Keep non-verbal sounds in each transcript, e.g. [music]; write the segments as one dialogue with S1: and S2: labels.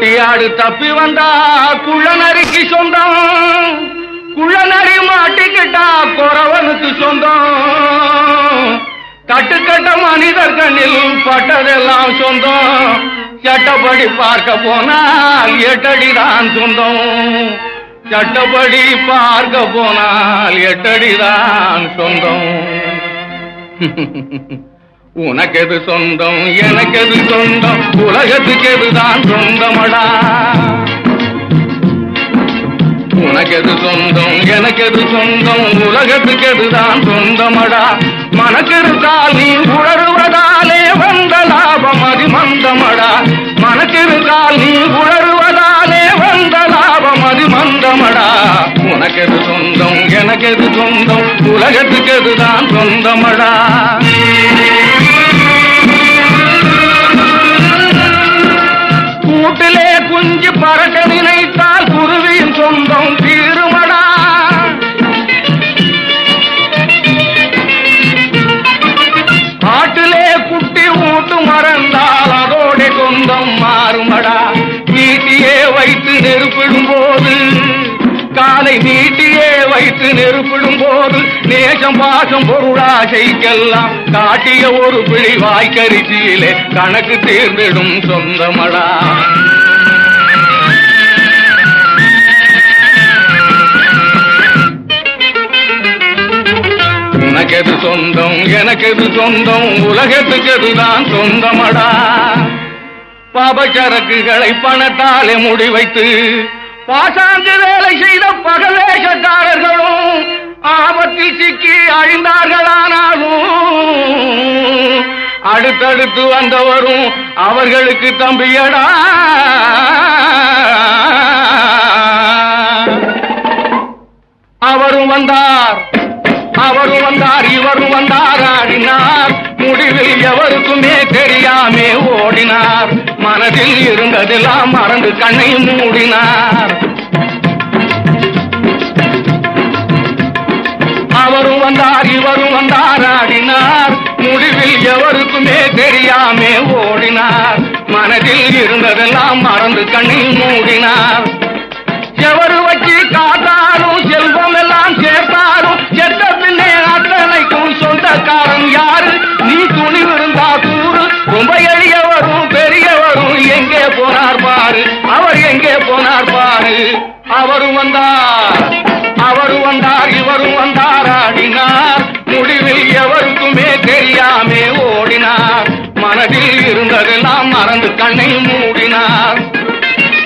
S1: குட்டியாடு தப்பி வந்தா குள்ளநரிக்கு சொந்தம். குள்ளநரி மாட்டிக்கிட்டா குறவனுக்கு சொந்தம். கட்டுக்கட்ட மனிதர் கண்ணில் பட்டதெல்லாம் சொந்தம். சட்டப்படி பார்க்க போனால் எட்டடிதான் சொந்தம். சட்டப்படி பார்க்க போனால் எட்டடிதான் சொந்தம். [laughs] உனக்கெது சொந்தம் எனக்கெது சொந்தம் உலகத்துக்கு எதுதான் சொந்தமடா. உனக்கெது சொந்தம் எனக்கெது சொந்தம் உலகத்துக்கு எதுதான் சொந்தமடா. மனக்கெடுத்தால் நீ உணருவதாலே வந்த லாபம் அது மந்தமடா. மனக்கெடுத்தால் நீ உணருவதாலே வந்த லாபம் அது மந்தமடா. உனக்கெது சொந்தம் எனக்கெது சொந்தம் உலகத்துக்கு எதுதான் சொந்தமடா. பறக்க நினைத்தால் குருவியின் சொந்தம் தீருமடா. காட்டிலே குட்டி ஊட்டு மறந்தால் அதோட சொந்தம் மாறுமடா. நீட்டியே வைத்து நெருப்பிடும் போது காலை நீட்டியே வைத்து நெருப்பிடும் போது நேசம் பாசம் பொருளாசைக்கெல்லாம் காட்டிய ஒரு பிழி வாய்க்கரிசியிலே கணக்கு தீர்ந்திடும் சொந்தமடா. உனக்கெது சொந்தம் எனக்கெது சொந்தம் உலகத்துக்கு எதுதான் சொந்தமடா. பாபச்சரக்குகளை பணத்தாலே முடிவைத்து பாசாந்து வேலை செய்த பகவேஷக்காரர்களும் ஆபத்தில் சிக்கி அழிந்தார்களானாலும் அடுத்தடுத்து வந்தவரும் அவர்களுக்கு தம்பியடா. அவரு வந்தார் இவரு வந்தார் ஆடினார். முடிவில் எவருக்குமே தெரியாமே ஓடினார். மனதில் இருந்ததெல்லாம் மறந்து கண்ணை மூடினார். அவரும் வந்தார் இவரும் வந்தார் ஆடினார். முடிவில் எவருக்குமே தெரியாமே ஓடினார். மனதில் இருந்ததெல்லாம் மறந்து கண்ணை மூடினார். எவரு வச்சு காத்தாலும் செல்வம் எல்லாம் சேர்த்தாலும் செத்த அவரும் வந்தார். அவரும் வந்தார் இவரும் வந்தார் ஆடினார். முடிவில் எவருக்குமே தெரியாமே ஓடினார். மனதில் இருந்ததெல்லாம் மறந்து கண்ணை மூடினார்.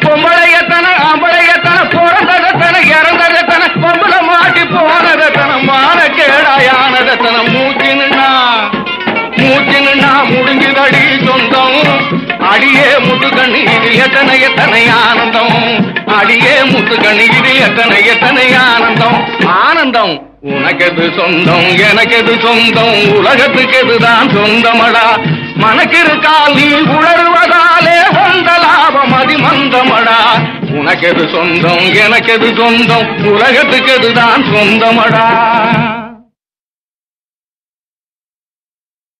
S1: பொம்பளையத்தன அம்பளையத்தன பிறந்ததத்தன இறந்ததத்தன பொம்பளை மாட்டி போனதத்தன மான கேடாயானதத்தன மூச்சு நின்னா மூச்சு நின்னா முடிஞ்சுதடி சொந்தம். அடியே முதுகணி கண்ணு இது எத்தனை எத்தனை ஆனந்தம்? அடியே முதுகணி கண்ணு இது எத்தனை எத்தனை ஆனந்தம்? ஆனந்தம் உனக்கெது சொந்தம் எனக்கெது சொந்தம்? உலகத்துக்கு எதுதான் சொந்தமடா? மனக்கிருக்கால் நீ உணர்வதாலே சொந்த லாபம் அதிமந்தமடா? உனக்கெது சொந்தம் எனக்கெது சொந்தம்? உலகத்துக்கு எதுதான் சொந்தமடா?